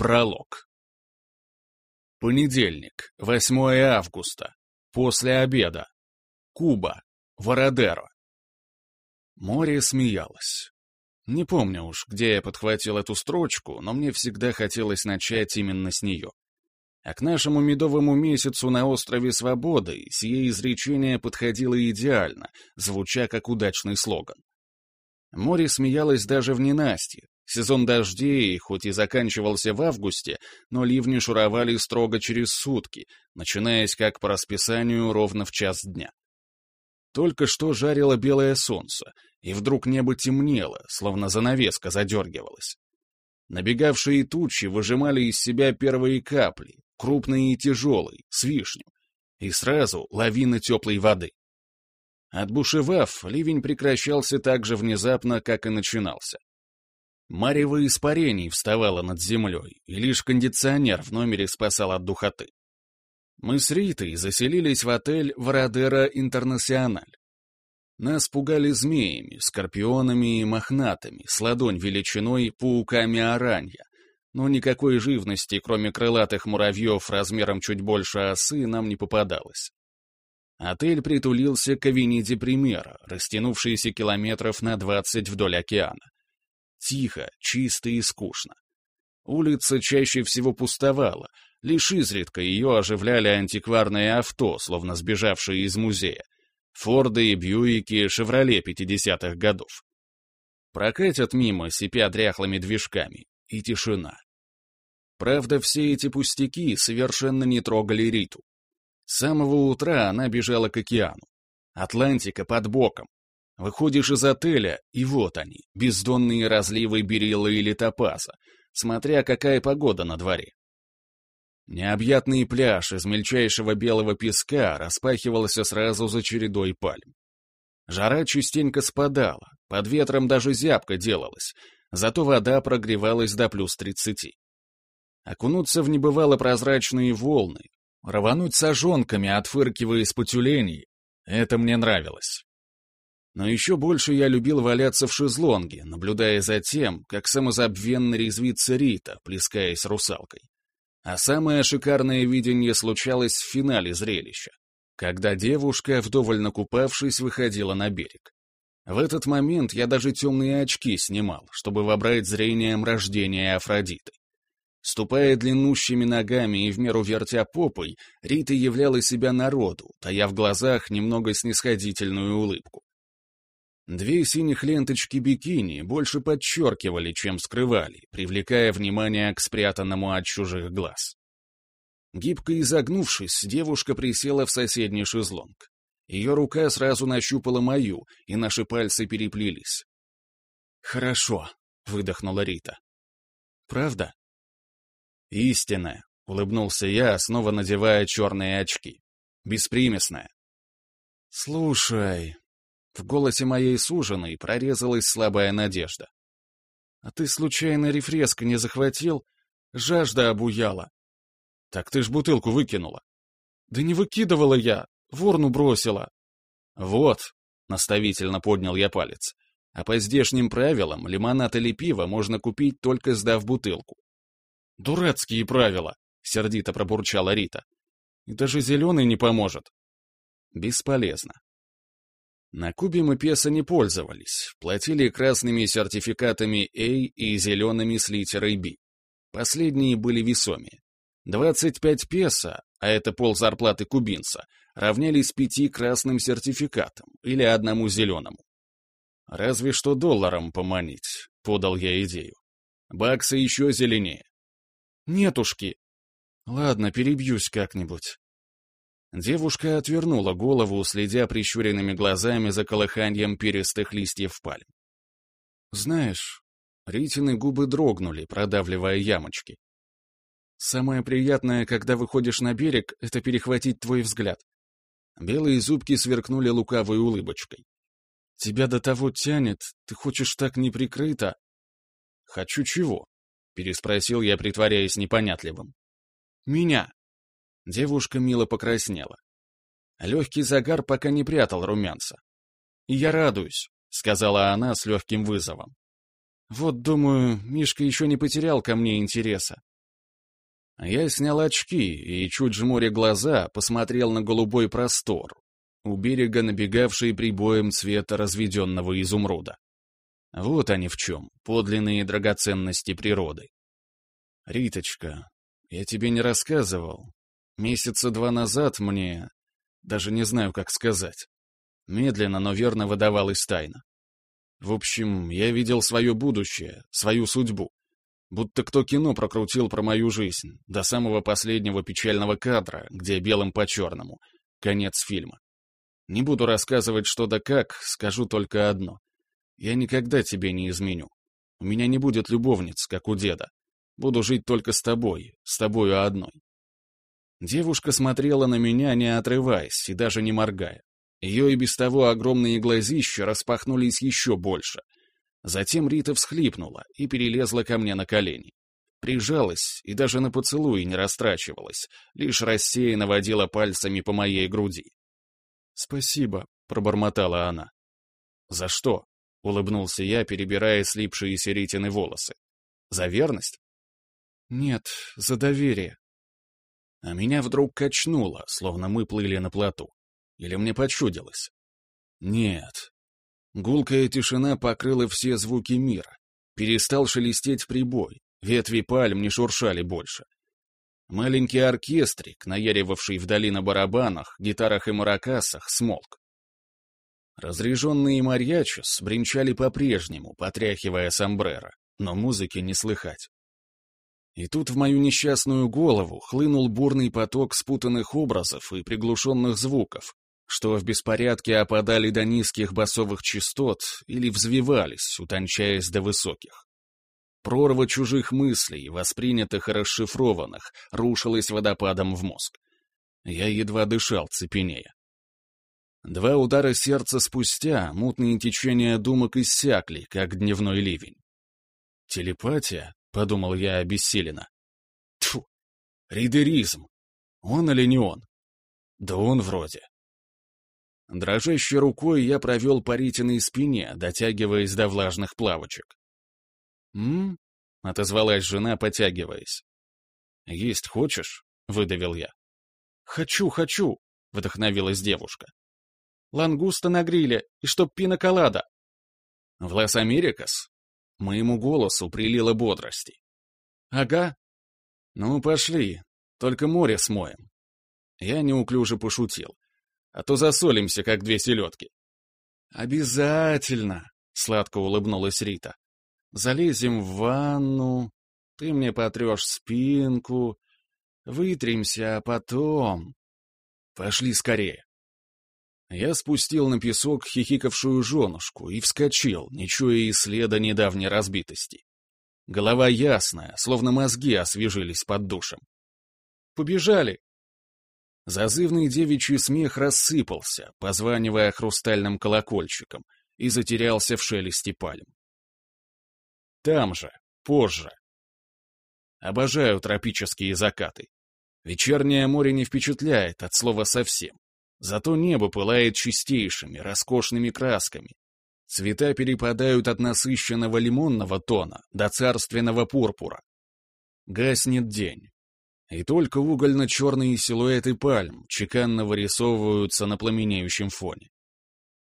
Пролог. Понедельник, 8 августа. После обеда. Куба. Вородеро. Море смеялось. Не помню уж, где я подхватил эту строчку, но мне всегда хотелось начать именно с нее. А к нашему медовому месяцу на острове Свободы сие изречение подходило идеально, звуча как удачный слоган. Море смеялось даже в ненастье, Сезон дождей, хоть и заканчивался в августе, но ливни шуровали строго через сутки, начинаясь как по расписанию ровно в час дня. Только что жарило белое солнце, и вдруг небо темнело, словно занавеска задергивалась. Набегавшие тучи выжимали из себя первые капли, крупные и тяжелые, с вишню, и сразу лавина теплой воды. Отбушевав, ливень прекращался так же внезапно, как и начинался. Марево испарений вставало над землей, и лишь кондиционер в номере спасал от духоты. Мы с Ритой заселились в отель «Вородера Интернациональ». Нас пугали змеями, скорпионами и мохнатыми, с ладонь величиной пауками оранья, но никакой живности, кроме крылатых муравьев размером чуть больше осы, нам не попадалось. Отель притулился к авениде Примера, растянувшейся километров на 20 вдоль океана. Тихо, чисто и скучно. Улица чаще всего пустовала, лишь изредка ее оживляли антикварные авто, словно сбежавшие из музея. Форды, Бьюики, Шевроле 50-х годов. Прокатят мимо, сипя дряхлыми движками, и тишина. Правда, все эти пустяки совершенно не трогали Риту. С самого утра она бежала к океану. Атлантика под боком, Выходишь из отеля, и вот они, бездонные разливы берила или топаза, смотря какая погода на дворе. Необъятный пляж из мельчайшего белого песка распахивался сразу за чередой пальм. Жара частенько спадала, под ветром даже зябко делалась, зато вода прогревалась до плюс тридцати. Окунуться в небывало прозрачные волны, рвануть сожонками, отфыркивая из потюлений — это мне нравилось. Но еще больше я любил валяться в шезлонге, наблюдая за тем, как самозабвенно резвится Рита, плескаясь русалкой. А самое шикарное видение случалось в финале зрелища, когда девушка, вдоволь накупавшись, выходила на берег. В этот момент я даже темные очки снимал, чтобы вобрать зрением рождения Афродиты. Ступая длиннущими ногами и в меру вертя попой, Рита являла себя народу, тая в глазах немного снисходительную улыбку. Две синих ленточки бикини больше подчеркивали, чем скрывали, привлекая внимание к спрятанному от чужих глаз. Гибко изогнувшись, девушка присела в соседний шезлонг. Ее рука сразу нащупала мою, и наши пальцы переплелись. «Хорошо», — выдохнула Рита. «Правда?» «Истинная», — улыбнулся я, снова надевая черные очки. «Беспримесная». «Слушай», в голосе моей суженой прорезалась слабая надежда. «А ты случайно рефреск не захватил? Жажда обуяла». «Так ты ж бутылку выкинула». «Да не выкидывала я, ворну бросила». «Вот», — наставительно поднял я палец, «а по здешним правилам лимонад или пиво можно купить, только сдав бутылку». «Дурацкие правила», — сердито пробурчала Рита. «И даже зеленый не поможет». «Бесполезно. На Кубе мы песо не пользовались, платили красными сертификатами A и зелеными с литерой B. Последние были весомее. 25 песо, а это пол зарплаты кубинца, равнялись пяти красным сертификатам или одному зеленому. Разве что долларом поманить, подал я идею. Баксы еще зеленее. Нетушки. Ладно, перебьюсь как-нибудь. Девушка отвернула голову, следя прищуренными глазами за колыханием перистых листьев пальм. «Знаешь...» Ритины губы дрогнули, продавливая ямочки. «Самое приятное, когда выходишь на берег, это перехватить твой взгляд». Белые зубки сверкнули лукавой улыбочкой. «Тебя до того тянет, ты хочешь так неприкрыто?» «Хочу чего?» — переспросил я, притворяясь непонятливым. «Меня!» Девушка мило покраснела. Легкий загар пока не прятал румянца. «И я радуюсь», — сказала она с легким вызовом. «Вот, думаю, Мишка еще не потерял ко мне интереса. Я снял очки и, чуть жмуря глаза, посмотрел на голубой простор, у берега набегавший прибоем цвета разведенного изумруда. Вот они в чем, подлинные драгоценности природы. Риточка, я тебе не рассказывал. Месяца два назад мне... Даже не знаю, как сказать. Медленно, но верно выдавалась тайна. В общем, я видел свое будущее, свою судьбу. Будто кто кино прокрутил про мою жизнь, до самого последнего печального кадра, где белым по черному. Конец фильма. Не буду рассказывать что да как, скажу только одно. Я никогда тебе не изменю. У меня не будет любовниц, как у деда. Буду жить только с тобой, с тобою одной. Девушка смотрела на меня, не отрываясь и даже не моргая. Ее и без того огромные глазища распахнулись еще больше. Затем Рита всхлипнула и перелезла ко мне на колени. Прижалась и даже на поцелуи не растрачивалась, лишь рассеянно водила пальцами по моей груди. «Спасибо», — пробормотала она. «За что?» — улыбнулся я, перебирая слипшиеся Ритины волосы. «За верность?» «Нет, за доверие». А меня вдруг качнуло, словно мы плыли на плоту. Или мне почудилось? Нет. Гулкая тишина покрыла все звуки мира. Перестал шелестеть прибой, ветви пальм не шуршали больше. Маленький оркестрик, наяривавший вдали на барабанах, гитарах и маракасах, смолк. Разряженные марьячос бренчали по-прежнему, потряхивая сомбреро, но музыки не слыхать. И тут в мою несчастную голову хлынул бурный поток спутанных образов и приглушенных звуков, что в беспорядке опадали до низких басовых частот или взвивались, утончаясь до высоких. Прорва чужих мыслей, воспринятых и расшифрованных, рушилась водопадом в мозг. Я едва дышал, цепенея. Два удара сердца спустя мутные течения думок иссякли, как дневной ливень. «Телепатия?» — подумал я обессиленно. Тьфу! Ридеризм! Он или не он? Да он вроде. Дрожащей рукой я провел по Ритиной спине, дотягиваясь до влажных плавочек. «М?», отозвалась жена, потягиваясь. «Есть хочешь?» — выдавил я. «Хочу, хочу!» — вдохновилась девушка. «Лангуста на гриле, и чтоб пина-колада!» «В Лас-Америкас?» Моему голосу прилило бодрости. «Ага». «Ну, пошли, только море смоем». Я неуклюже пошутил а то засолимся, как две селедки». «Обязательно!» — сладко улыбнулась Рита. «Залезем в ванну, ты мне потрешь спинку, вытремся, а потом...» «Пошли скорее!» Я спустил на песок хихикавшую женушку и вскочил, не чуя и следа недавней разбитости. Голова ясная, словно мозги освежились под душем. «Побежали!» Зазывный девичий смех рассыпался, позванивая хрустальным колокольчиком, и затерялся в шелесте пальм. Там же, позже. Обожаю тропические закаты. Вечернее море не впечатляет, от слова совсем. Зато небо пылает чистейшими, роскошными красками. Цвета перепадают от насыщенного лимонного тона до царственного пурпура. Гаснет день, и только угольно-черные силуэты пальм чеканно вырисовываются на пламенеющем фоне.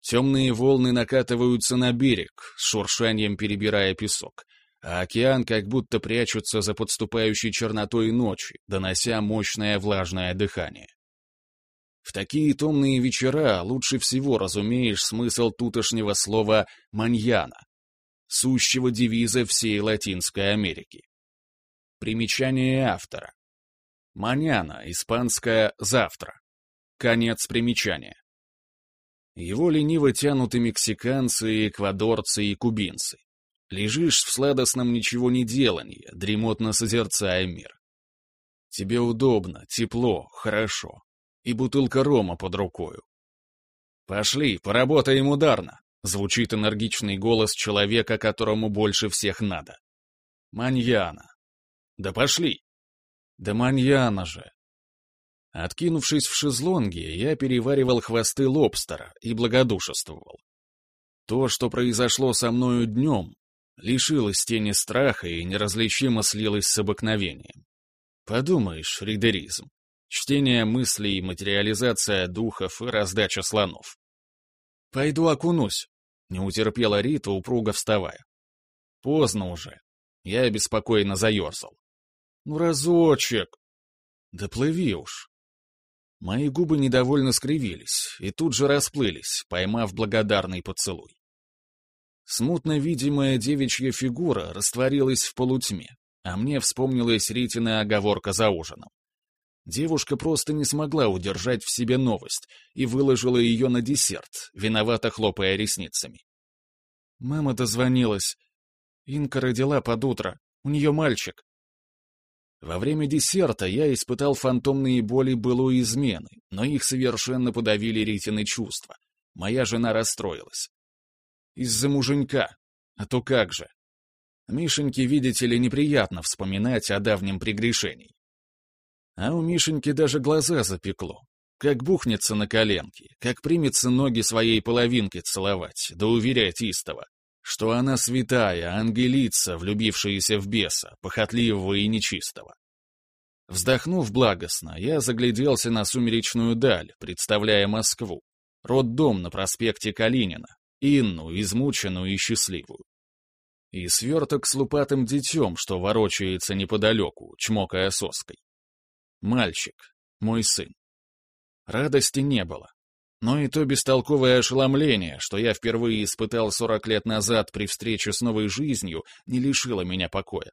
Темные волны накатываются на берег, с шуршанием перебирая песок, а океан как будто прячутся за подступающей чернотой ночи, донося мощное влажное дыхание. В такие томные вечера лучше всего разумеешь смысл тутошнего слова «маньяна», сущего девиза всей Латинской Америки. Примечание автора. Маняна, испанское «завтра». Конец примечания. Его лениво тянут и мексиканцы, эквадорцы, и кубинцы. Лежишь в сладостном ничего не делании, дремотно созерцая мир. Тебе удобно, тепло, хорошо. И бутылка рома под рукою. «Пошли, поработаем ударно», — звучит энергичный голос человека, которому больше всех надо. «Маньяна». «Да пошли!» Да маньяна же! Откинувшись в шезлонге, я переваривал хвосты лобстера и благодушествовал. То, что произошло со мною днем, лишилось тени страха и неразличимо слилось с обыкновением. Подумаешь, ридеризм. Чтение мыслей, материализация духов и раздача слонов. «Пойду окунусь», — не утерпела Рита, упруго вставая. «Поздно уже». Я обеспокоенно заерзал. «Ну, разочек!» «Да плыви уж!» Мои губы недовольно скривились и тут же расплылись, поймав благодарный поцелуй. Смутно видимая девичья фигура растворилась в полутьме, а мне вспомнилась Ритина оговорка за ужином. Девушка просто не смогла удержать в себе новость и выложила ее на десерт, виновато хлопая ресницами. Мама дозвонилась. Инка родила под утро. У нее мальчик. Во время десерта я испытал фантомные боли былой измены, но их совершенно подавили Ритины чувства. Моя жена расстроилась. Из-за муженька. А то как же. Мишеньке, видите ли, неприятно вспоминать о давнем прегрешении. А у Мишеньки даже глаза запекло. Как бухнется на коленки, как примется ноги своей половинки целовать, да уверять истово, что она святая, ангелица, влюбившаяся в беса, похотливого и нечистого. Вздохнув благостно, я загляделся на сумеречную даль, представляя Москву, роддом на проспекте Калинина, Инну, измученную и счастливую. И сверток с лупатым детем, что ворочается неподалеку, чмокая соской. Мальчик, мой сын. Радости не было. Но и то бестолковое ошеломление, что я впервые испытал сорок лет назад при встрече с новой жизнью, не лишило меня покоя.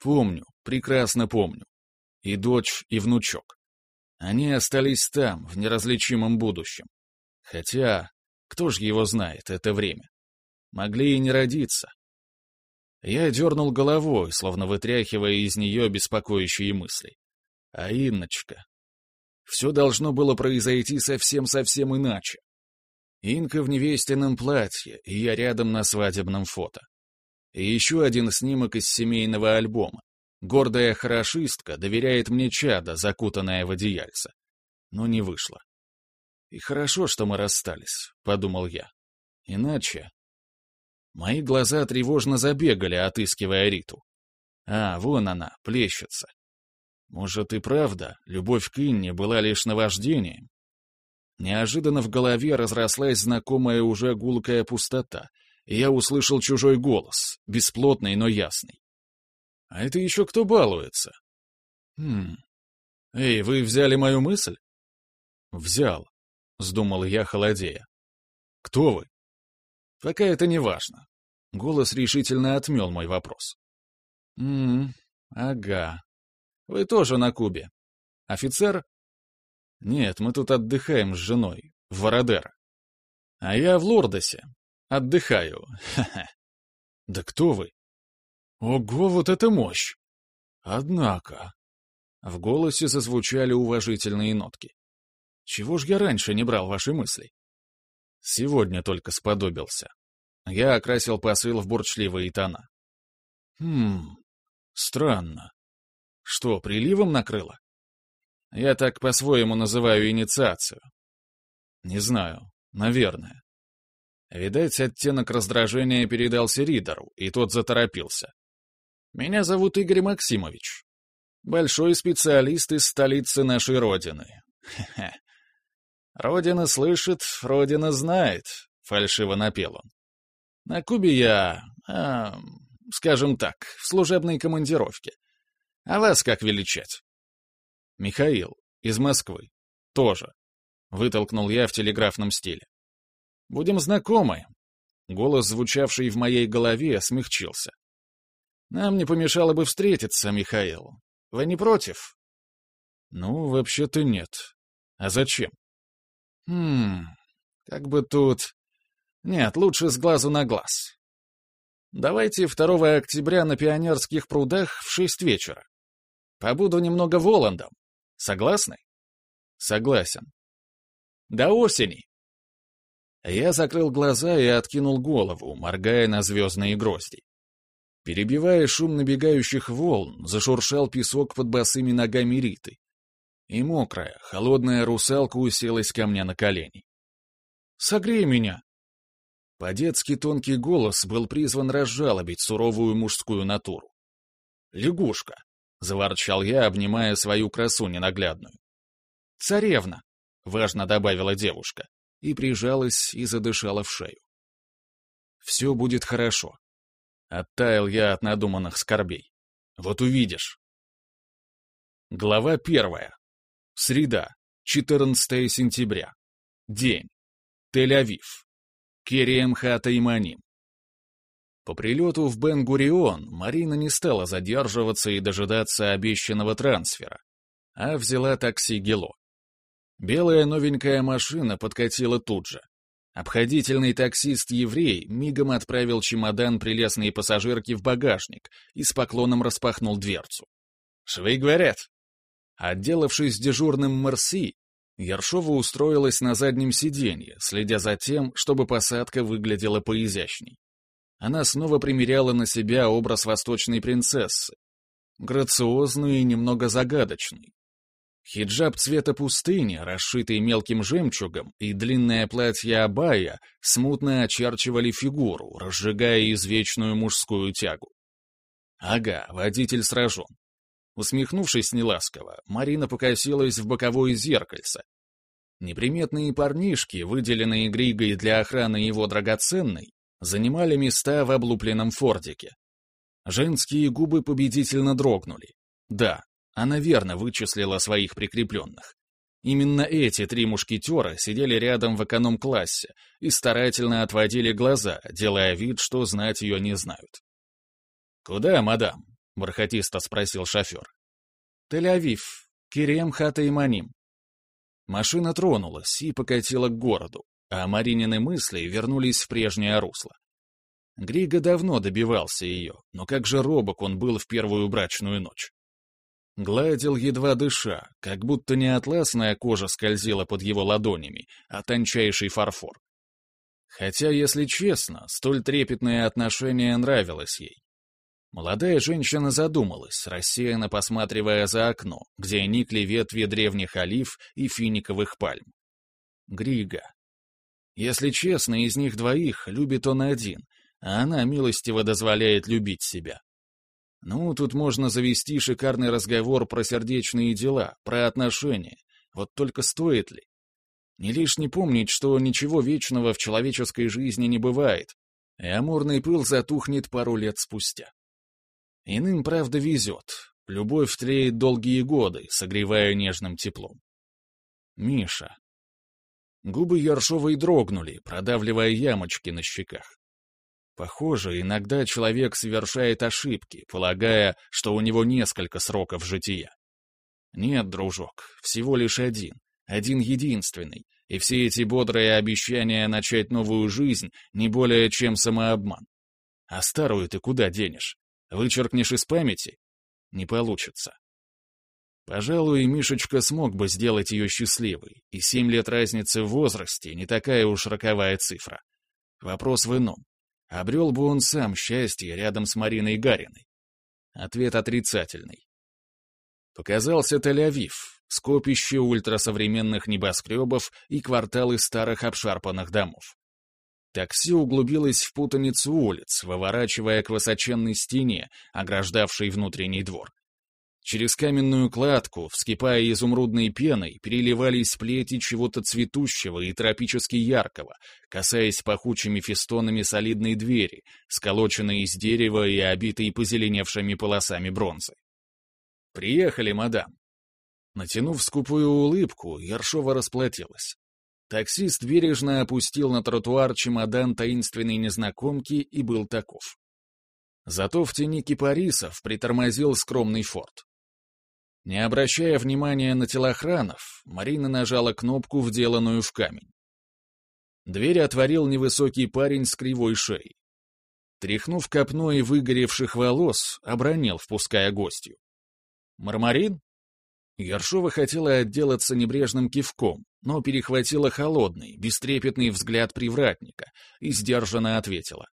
Помню, прекрасно помню. И дочь, и внучок. Они остались там, в неразличимом будущем. Хотя, кто ж его знает, это время. Могли и не родиться. Я дернул головой, словно вытряхивая из нее беспокоящие мысли. А Инночка... Все должно было произойти совсем-совсем иначе. Инка в невестином платье, и я рядом на свадебном фото. И еще один снимок из семейного альбома. Гордая хорошистка доверяет мне чада, закутанная в одеяльце. Но не вышло. И хорошо, что мы расстались, — подумал я. Иначе... Мои глаза тревожно забегали, отыскивая Риту. А, вон она, плещется. Может и правда, любовь к Инне была лишь наваждением? Неожиданно в голове разрослась знакомая уже гулкая пустота, и я услышал чужой голос, бесплотный, но ясный. А это еще кто балуется? Хм. Эй, вы взяли мою мысль? Взял, — сдумал я, холодея. Кто вы? Пока это не важно. Голос решительно отмел мой вопрос. Ммм, ага. Вы тоже на Кубе. Офицер? Нет, мы тут отдыхаем с женой, в Вородеро. А я в Лордосе. Отдыхаю. Ха-ха. Да кто вы? Ого, вот это мощь! Однако... В голосе зазвучали уважительные нотки. Чего ж я раньше не брал ваши мысли? Сегодня только сподобился. Я окрасил посыл в бурчливые тона. Хм, странно. Что, приливом накрыло? Я так по-своему называю инициацию. Не знаю, наверное. Видать, оттенок раздражения передался Ридеру, и тот заторопился. «Меня зовут Игорь Максимович. Большой специалист из столицы нашей Родины. Хе-хе. Родина слышит, Родина знает», — фальшиво напел он. «На Кубе я, а, скажем так, в служебной командировке. А вас как величать? Михаил, из Москвы. Тоже. Вытолкнул я в телеграфном стиле. Будем знакомы. Голос, звучавший в моей голове, смягчился. Нам не помешало бы встретиться, Михаил. Вы не против? Ну, вообще-то нет. А зачем? Хм, как бы тут... Нет, лучше с глазу на глаз. Давайте 2 октября на Пионерских прудах в шесть вечера. Побуду немного Воландом. Согласны? Согласен. До осени. Я закрыл глаза и откинул голову, моргая на звездные грозди. Перебивая шум набегающих волн, зашуршал песок под босыми ногами Риты. И мокрая, холодная русалка уселась ко мне на колени. «Согрей меня!» По-детски тонкий голос был призван разжалобить суровую мужскую натуру. «Лягушка, — заворчал я, обнимая свою красу ненаглядную. «Царевна», — важно добавила девушка, и прижалась и задышала в шею. «Все будет хорошо». Оттаял я от надуманных скорбей. «Вот увидишь». Глава первая. Среда, 14 сентября. День. Тель-Авив. Керием Хата. По прилету в Бен-Гурион Марина не стала задерживаться и дожидаться обещанного трансфера, а взяла такси Гело. Белая новенькая машина подкатила тут же. Обходительный таксист-еврей мигом отправил чемодан прелестной пассажирки в багажник и с поклоном распахнул дверцу. «Швы говорят, Отделавшись дежурным Мерси, Ершова устроилась на заднем сиденье, следя за тем, чтобы посадка выглядела поизящней. Она снова примеряла на себя образ восточной принцессы, грациозный и немного загадочный. Хиджаб цвета пустыни, расшитый мелким жемчугом, и длинное платье Абая смутно очерчивали фигуру, разжигая извечную мужскую тягу. Ага, водитель сражен. Усмехнувшись неласково, Марина покосилась в боковое зеркальце. Неприметные парнишки, выделенные Григой для охраны его драгоценной, занимали места в облупленном фордике. Женские губы победительно дрогнули. Да, она верно вычислила своих прикрепленных. Именно эти три мушкетера сидели рядом в эконом-классе и старательно отводили глаза, делая вид, что знать ее не знают. «Куда, мадам?» — бархатисто спросил шофер. «Тель-Авив, Кирем Хата и Маним». Машина тронулась и покатила к городу, а Маринины мысли вернулись в прежнее русло. Григо давно добивался ее, но как же робок он был в первую брачную ночь. Гладил едва дыша, как будто не атласная кожа скользила под его ладонями, а тончайший фарфор. Хотя, если честно, столь трепетное отношение нравилось ей. Молодая женщина задумалась, рассеянно посматривая за окно, где никли ветви древних олив и финиковых пальм. Грига. Если честно, из них двоих любит он один, а она милостиво дозволяет любить себя. Ну, тут можно завести шикарный разговор про сердечные дела, про отношения. Вот только стоит ли? Не лишне помнить, что ничего вечного в человеческой жизни не бывает, и амурный пыл затухнет пару лет спустя. Иным, правда, везет. Любовь тлеет долгие годы, согревая нежным теплом. Миша. Губы Ершовой дрогнули, продавливая ямочки на щеках. Похоже, иногда человек совершает ошибки, полагая, что у него несколько сроков жития. Нет, дружок, всего лишь один, один единственный, и все эти бодрые обещания начать новую жизнь не более чем самообман. А старую ты куда денешь? Вычеркнешь из памяти? Не получится. Пожалуй, Мишечка смог бы сделать ее счастливой, и семь лет разницы в возрасте не такая уж роковая цифра. Вопрос в ином. Обрел бы он сам счастье рядом с Мариной Гариной? Ответ отрицательный. Показался Тель-Авив, скопище ультрасовременных небоскребов и кварталы старых обшарпанных домов. Такси углубилось в путаницу улиц, выворачивая к высоченной стене, ограждавшей внутренний двор. Через каменную кладку, вскипая изумрудной пеной, переливались плети чего-то цветущего и тропически яркого, касаясь пахучими фестонами солидной двери, сколоченной из дерева и обитой позеленевшими полосами бронзы. «Приехали, мадам!» Натянув скупую улыбку, Ершова расплатилась. Таксист бережно опустил на тротуар чемодан таинственной незнакомки и был таков. Зато в тени кипарисов притормозил скромный форт. Не обращая внимания на телохранов, Марина нажала кнопку, вделанную в камень. Дверь отворил невысокий парень с кривой шеей. Тряхнув копной выгоревших волос, обронил, впуская гостью. «Мармарин?» Ершова хотела отделаться небрежным кивком, но перехватила холодный, бестрепетный взгляд привратника и сдержанно ответила.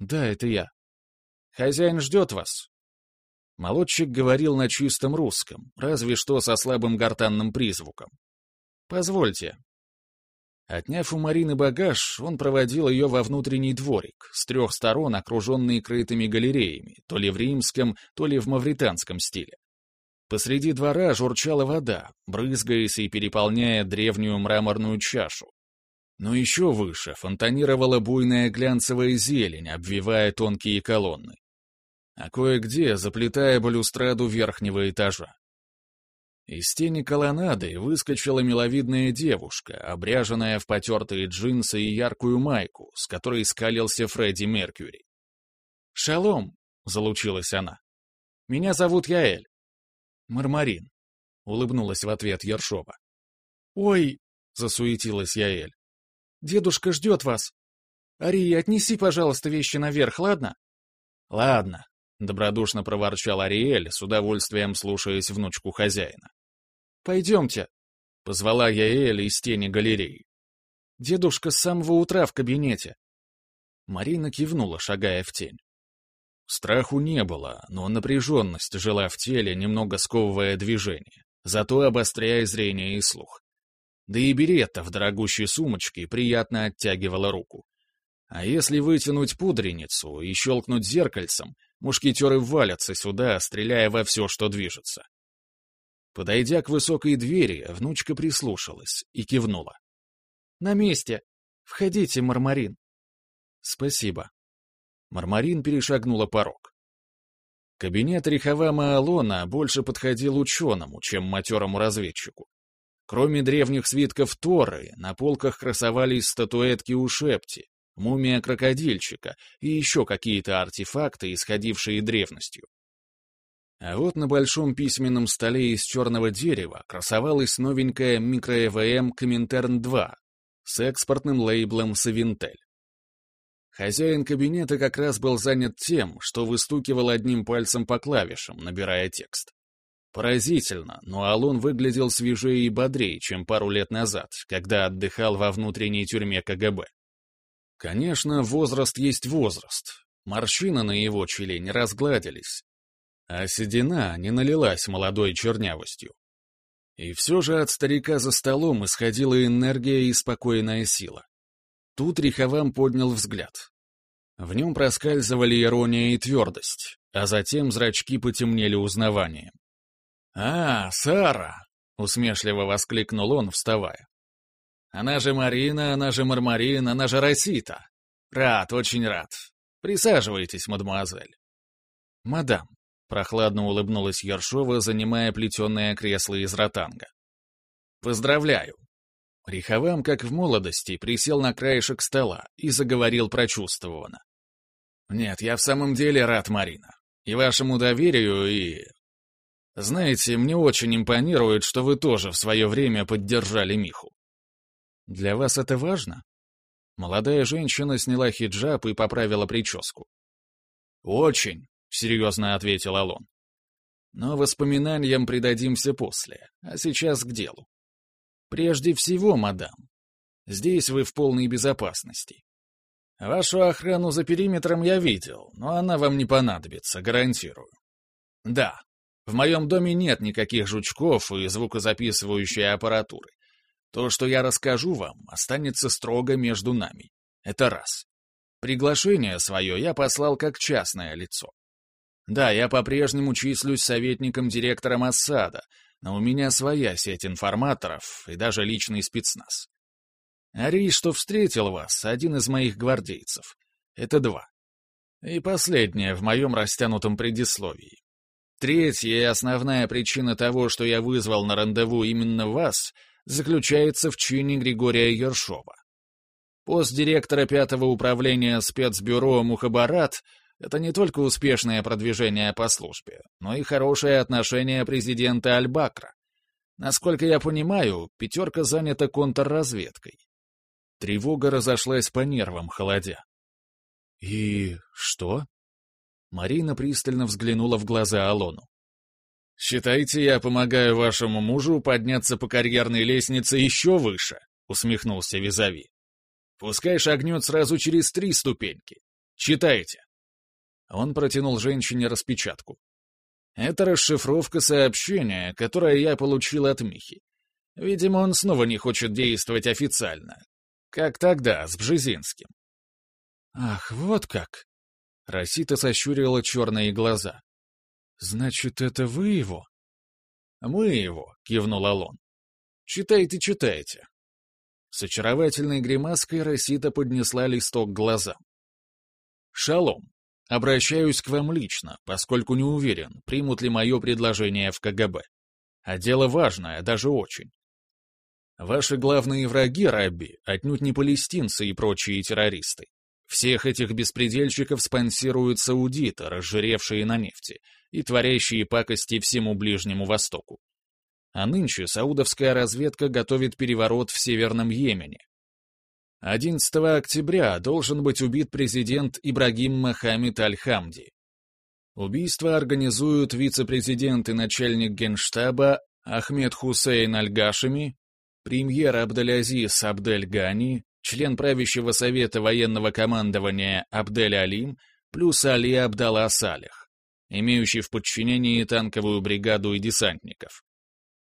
«Да, это я. Хозяин ждет вас». Молодчик говорил на чистом русском, разве что со слабым гортанным призвуком. «Позвольте». Отняв у Марины багаж, он проводил ее во внутренний дворик, с трех сторон окруженный крытыми галереями, то ли в римском, то ли в мавританском стиле. Посреди двора журчала вода, брызгаясь и переполняя древнюю мраморную чашу. Но еще выше фонтанировала буйная глянцевая зелень, обвивая тонкие колонны. А кое-где заплетая балюстраду верхнего этажа. Из тени колоннады выскочила миловидная девушка, обряженная в потертые джинсы и яркую майку, с которой скалился Фредди Меркьюри. «Шалом!» — залучилась она. «Меня зовут Яэль». «Мармарин», — улыбнулась в ответ Ершова. «Ой!» — засуетилась Яэль. «Дедушка ждет вас. Ария, отнеси, пожалуйста, вещи наверх, ладно?» «Ладно», — добродушно проворчал Ариэль, с удовольствием слушаясь внучку хозяина. «Пойдемте», — позвала Яэль из тени галереи. «Дедушка с самого утра в кабинете». Марина кивнула, шагая в тень. Страху не было, но напряженность жила в теле, немного сковывая движение, зато обостряя зрение и слух. Да и беретта в дорогущей сумочке приятно оттягивала руку. А если вытянуть пудреницу и щелкнуть зеркальцем, мушкетеры валятся сюда, стреляя во все, что движется. Подойдя к высокой двери, внучка прислушалась и кивнула. «На месте! Входите, Мармарин!» «Спасибо», Мармарин перешагнула порог. Кабинет Риховама Алона больше подходил ученому, чем матерому разведчику. Кроме древних свитков Торы, на полках красовались статуэтки у Шепти, мумия крокодильчика и еще какие-то артефакты, исходившие древностью. А вот на большом письменном столе из черного дерева красовалась новенькая микро-ЭВМ Коминтерн-2 с экспортным лейблом Савинтель. Хозяин кабинета как раз был занят тем, что выстукивал одним пальцем по клавишам, набирая текст. Поразительно, но Алон выглядел свежее и бодрее, чем пару лет назад, когда отдыхал во внутренней тюрьме КГБ. Конечно, возраст есть возраст. Морщины на его челе не разгладились, а седина не налилась молодой чернявостью. И все же от старика за столом исходила энергия и спокойная сила. Тут Риховам поднял взгляд. В нем проскальзывали ирония и твердость, а затем зрачки потемнели узнаванием. «А, Сара!» — усмешливо воскликнул он, вставая. «Она же Марина, она же Мармарин, она же Росита. Рад, очень рад. Присаживайтесь, мадемуазель». «Мадам», — прохладно улыбнулась Ершова, занимая плетеное кресло из ротанга. «Поздравляю. Риховам, как в молодости, присел на краешек стола и заговорил прочувствованно. «Нет, я в самом деле рад, Марина. И вашему доверию, и... Знаете, мне очень импонирует, что вы тоже в свое время поддержали Миху. Для вас это важно?» Молодая женщина сняла хиджаб и поправила прическу. «Очень», — серьезно ответил Алон. «Но воспоминаниям придадимся после, а сейчас к делу. Прежде всего, мадам, здесь вы в полной безопасности. Вашу охрану за периметром я видел, но она вам не понадобится, гарантирую. Да, в моем доме нет никаких жучков и звукозаписывающей аппаратуры. То, что я расскажу вам, останется строго между нами. Это раз. Приглашение свое я послал как частное лицо. Да, я по-прежнему числюсь советником директора Массада, но у меня своя сеть информаторов и даже личный спецназ. Ари, что встретил вас, один из моих гвардейцев. Это два. И последнее в моем растянутом предисловии. Третья и основная причина того, что я вызвал на рандеву именно вас, заключается в чине Григория Ершова. Пост директора пятого управления спецбюро Мухабарат это не только успешное продвижение по службе, но и хорошее отношение президента Альбакра. Насколько я понимаю, пятерка занята контрразведкой. Тревога разошлась по нервам, холодя. «И что?» Марина пристально взглянула в глаза Алону. «Считайте, я помогаю вашему мужу подняться по карьерной лестнице еще выше», — усмехнулся Визави. «Пускай шагнет сразу через три ступеньки. Читайте». Он протянул женщине распечатку. Это расшифровка сообщения, которое я получил от Михи. Видимо, он снова не хочет действовать официально. Как тогда, с Бжезинским. «Ах, вот как!» Росита сощурила черные глаза. «Значит, это вы его?» «Мы его», — кивнул Алон. «Читайте, читайте». С очаровательной гримаской Росита поднесла листок к глазам. «Шалом. Обращаюсь к вам лично, поскольку не уверен, примут ли мое предложение в КГБ. А дело важное, даже очень. Ваши главные враги, Рабби, отнюдь не палестинцы и прочие террористы. Всех этих беспредельщиков спонсируют саудиты, разжиревшие на нефти, и творящие пакости всему Ближнему Востоку. А нынче саудовская разведка готовит переворот в Северном Йемене. 11 октября должен быть убит президент Ибрагим Мохаммед Аль-Хамди. Убийство организуют вице-президент и начальник генштаба Ахмед Хусейн Аль-Гашими, премьер Абдалязиз Абдель-Гани, член правящего совета военного командования Абдель Алим, плюс Али Абдалла Салих, имеющий в подчинении танковую бригаду и десантников.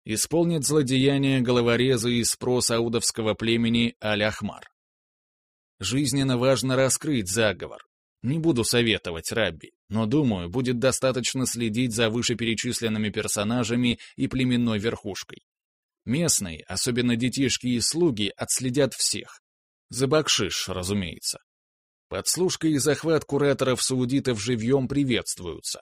Исполнит злодеяние головореза из про-саудовского племени Аль-Ахмар. Жизненно важно раскрыть заговор. Не буду советовать Рабби, но, думаю, будет достаточно следить за вышеперечисленными персонажами и племенной верхушкой. Местные, особенно детишки и слуги, отследят всех. За бакшиш, разумеется. Подслушка и захват кураторов-саудитов живьем приветствуются.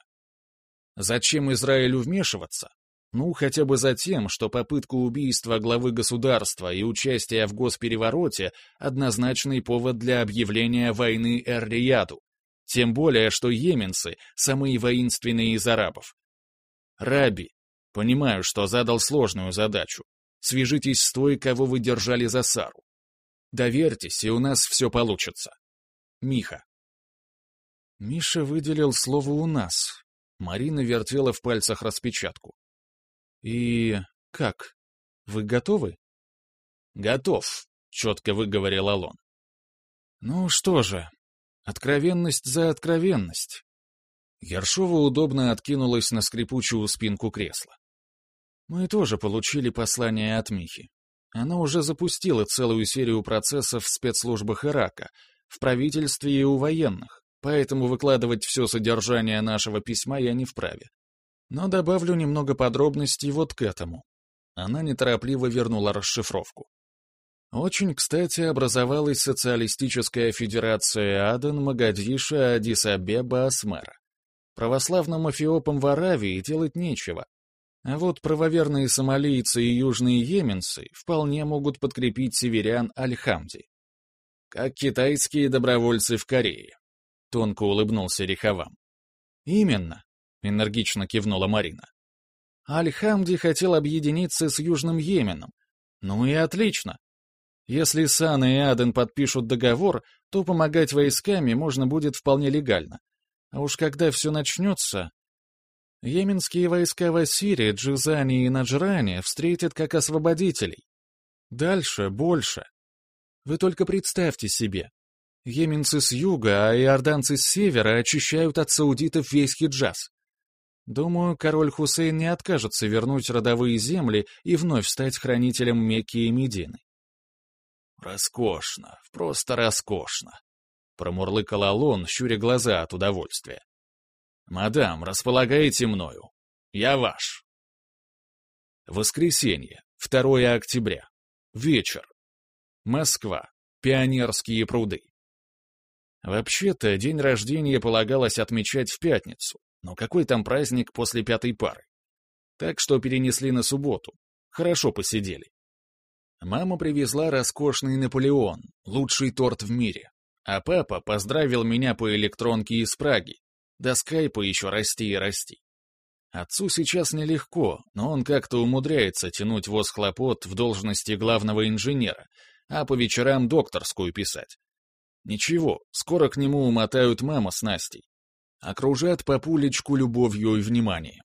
Зачем Израилю вмешиваться? Ну, хотя бы за тем, что попытка убийства главы государства и участие в госперевороте — однозначный повод для объявления войны Эр-Рияду. Тем более, что йеменцы — самые воинственные из арабов. Раби, понимаю, что задал сложную задачу. Свяжитесь с той, кого вы держали за Сару. Доверьтесь, и у нас все получится. Миха. Миша выделил слово «у нас». Марина вертела в пальцах распечатку. «И как? Вы готовы?» «Готов», — четко выговорил Алон. «Ну что же, откровенность за откровенность». Ершова удобно откинулась на скрипучую спинку кресла. «Мы тоже получили послание от Михи. Она уже запустила целую серию процессов в спецслужбах Ирака, в правительстве и у военных, поэтому выкладывать все содержание нашего письма я не вправе. Но добавлю немного подробностей вот к этому. Она неторопливо вернула расшифровку. Очень, кстати, образовалась социалистическая федерация Аден, Магадиша, Адис-Абеба, Асмера. Православным мафиопам в Аравии делать нечего. А вот правоверные сомалийцы и южные йеменцы вполне могут подкрепить северян Аль-Хамди. Как китайские добровольцы в Корее. Тонко улыбнулся Риховам. Именно. — энергично кивнула Марина. Аль-Хамди хотел объединиться с Южным Йеменом. Ну и отлично. Если Сан и Аден подпишут договор, то помогать войсками можно будет вполне легально. А уж когда все начнется... Йеменские войска в Ассирии, Джизане и Наджране встретят как освободителей. Дальше больше. Вы только представьте себе. Йеменцы с юга, а иорданцы с севера очищают от саудитов весь хиджаз. Думаю, король Хусейн не откажется вернуть родовые земли и вновь стать хранителем Мекки и Медины. «Роскошно, просто роскошно», — промурлыкал Алон, щуря глаза от удовольствия. «Мадам, располагаете мною. Я ваш». Воскресенье, 2 октября. Вечер. Москва. Пионерские пруды. Вообще-то, день рождения полагалось отмечать в пятницу, но какой там праздник после пятой пары? Так что перенесли на субботу. Хорошо посидели. Мама привезла роскошный Наполеон, лучший торт в мире. А папа поздравил меня по электронке из Праги. До скайпа еще расти и расти. Отцу сейчас нелегко, но он как-то умудряется тянуть воз хлопот в должности главного инженера, а по вечерам докторскую писать. Ничего, скоро к нему умотают мама с Настей окружат папулечку любовью и вниманием.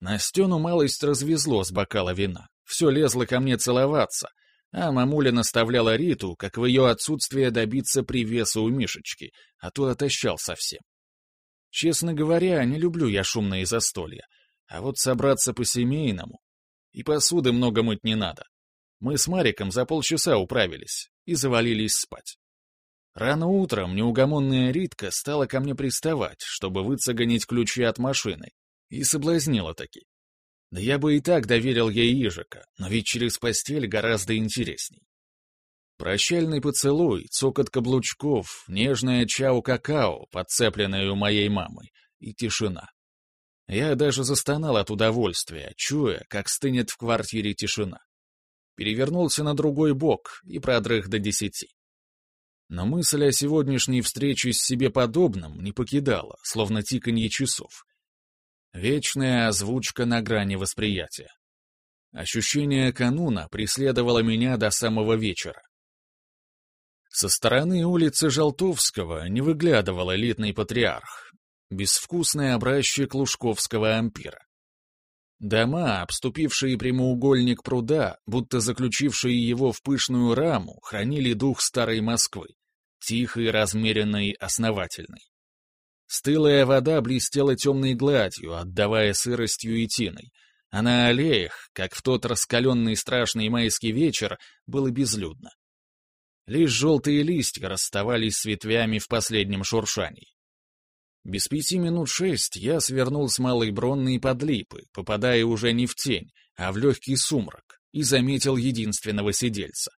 Настену малость развезло с бокала вина, все лезло ко мне целоваться, а мамуля наставляла Риту, как в ее отсутствие добиться привеса у Мишечки, а то отощал совсем. Честно говоря, не люблю я шумные застолья, а вот собраться по-семейному. И посуды много мыть не надо. Мы с Мариком за полчаса управились и завалились спать. Рано утром неугомонная Ритка стала ко мне приставать, чтобы выцегонить ключи от машины, и соблазнила таки. Да я бы и так доверил ей Ижика, но ведь через постель гораздо интересней. Прощальный поцелуй, цокот каблучков, нежная чау-какао, подцепленная у моей мамы, и тишина. Я даже застонал от удовольствия, чуя, как стынет в квартире тишина. Перевернулся на другой бок и продрых до десяти. Но мысль о сегодняшней встрече с себе подобным не покидала, словно тиканье часов. Вечная озвучка на грани восприятия. Ощущение кануна преследовало меня до самого вечера. Со стороны улицы Желтовского не выглядывал элитный патриарх, безвкусный образчик лужковского ампира. Дома, обступившие прямоугольник пруда, будто заключившие его в пышную раму, хранили дух старой Москвы, тихой, размеренной, основательной. Стылая вода блестела темной гладью, отдавая сыростью и тиной, а на аллеях, как в тот раскаленный страшный майский вечер, было безлюдно. Лишь желтые листья расставались с ветвями в последнем шуршании. Без пяти минут шесть я свернул с Малой Бронной под липы, попадая уже не в тень, а в легкий сумрак, и заметил единственного сидельца.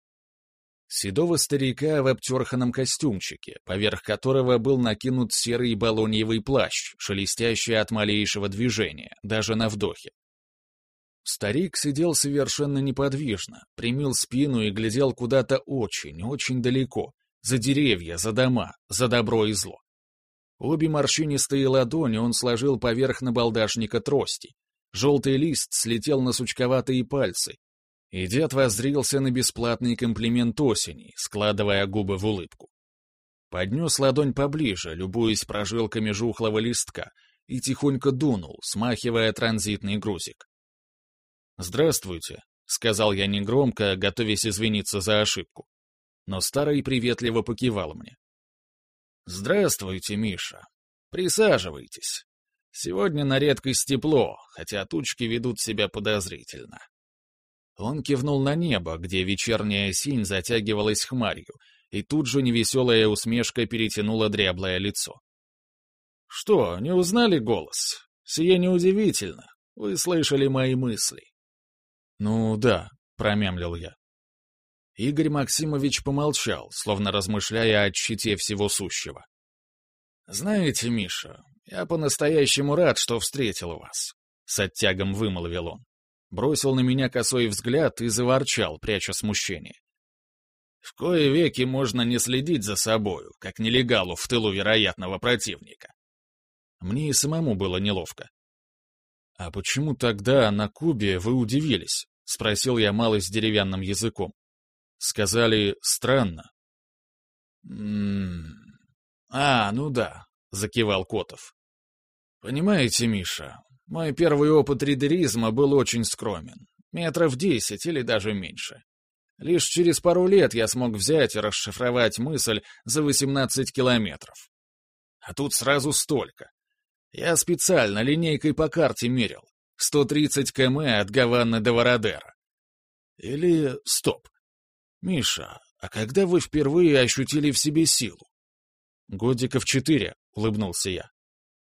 Седого старика в обтерханном костюмчике, поверх которого был накинут серый балоньевый плащ, шелестящий от малейшего движения, даже на вдохе. Старик сидел совершенно неподвижно, примил спину и глядел куда-то очень, очень далеко, за деревья, за дома, за добро и зло. Обе морщинистые ладони он сложил поверх набалдашника трости. Желтый лист слетел на сучковатые пальцы, и дед воззрился на бесплатный комплимент осени, складывая губы в улыбку. Поднес ладонь поближе, любуясь прожилками жухлого листка, и тихонько дунул, смахивая транзитный грузик. «Здравствуйте», — сказал я негромко, готовясь извиниться за ошибку. Но старый приветливо покивал мне. «Здравствуйте, Миша. Присаживайтесь. Сегодня на редкость тепло, хотя тучки ведут себя подозрительно». Он кивнул на небо, где вечерняя синь затягивалась хмарью, и тут же невеселая усмешка перетянула дряблое лицо. «Что, не узнали голос? Сие неудивительно. Вы слышали мои мысли». «Ну да», — промямлил я. Игорь Максимович помолчал, словно размышляя о щите всего сущего. «Знаете, Миша, я по-настоящему рад, что встретил вас», — с оттягом вымолвил он бросил на меня косой взгляд и заворчал, пряча смущение. В кое веки можно не следить за собою, как нелегалу в тылу вероятного противника. Мне и самому было неловко. «А почему тогда на Кубе вы удивились?» — спросил я малость деревянным языком. Сказали «странно». «М-м-м... А, ну да», — закивал Котов. «Понимаете, Миша, мой первый опыт ридеризма был очень скромен. Метров десять или даже меньше. Лишь через пару лет я смог взять и расшифровать мысль за 18 километров. А тут сразу столько. Я специально линейкой по карте мерил. 130 км от Гаваны до Вородера. Или... Стоп. Миша, а когда вы впервые ощутили в себе силу? Годиков четыре, улыбнулся я.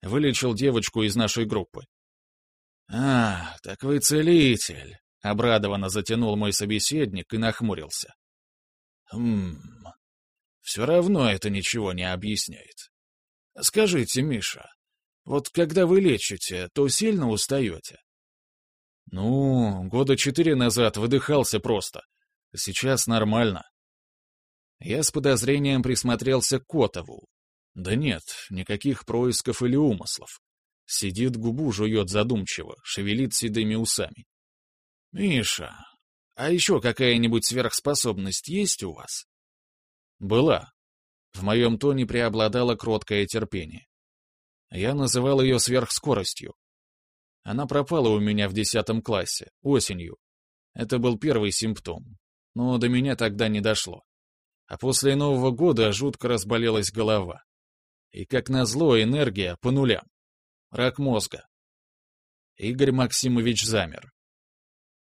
Вылечил девочку из нашей группы. «А, так вы целитель», — обрадованно затянул мой собеседник и нахмурился. «Хм, все равно это ничего не объясняет. Скажите, Миша, вот когда вы лечите, то сильно устаете?» «Ну, года четыре назад выдыхался просто. Сейчас нормально». Я с подозрением присмотрелся к Котову. Да нет, никаких происков или умыслов. Сидит, губу жует задумчиво, шевелит седыми усами. «Миша, а еще какая-нибудь сверхспособность есть у вас?» «Была». В моем тоне преобладало кроткое терпение. Я называл ее сверхскоростью. Она пропала у меня в десятом классе, осенью. Это был первый симптом, но до меня тогда не дошло. А после Нового года жутко разболелась голова. И, как назло, энергия по нулям. Рак мозга. Игорь Максимович замер.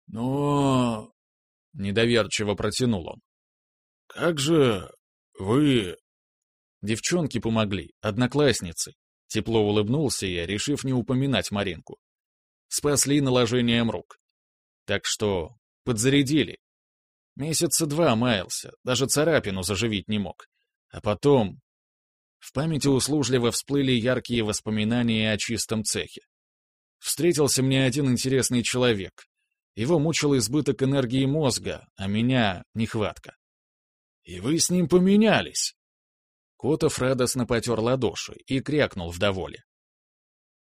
«Но...» — недоверчиво протянул он. «Как же вы...» Девчонки помогли, одноклассницы. Тепло улыбнулся я, решив не упоминать Маринку. спасли наложением рук. Так что подзарядили. Месяца два маялся, даже царапину заживить не мог. А потом... В памяти услужливо всплыли яркие воспоминания о чистом цехе. Встретился мне один интересный человек. Его мучил избыток энергии мозга, а меня — нехватка. «И вы с ним поменялись!» Котов радостно потер ладоши и крякнул в доволе.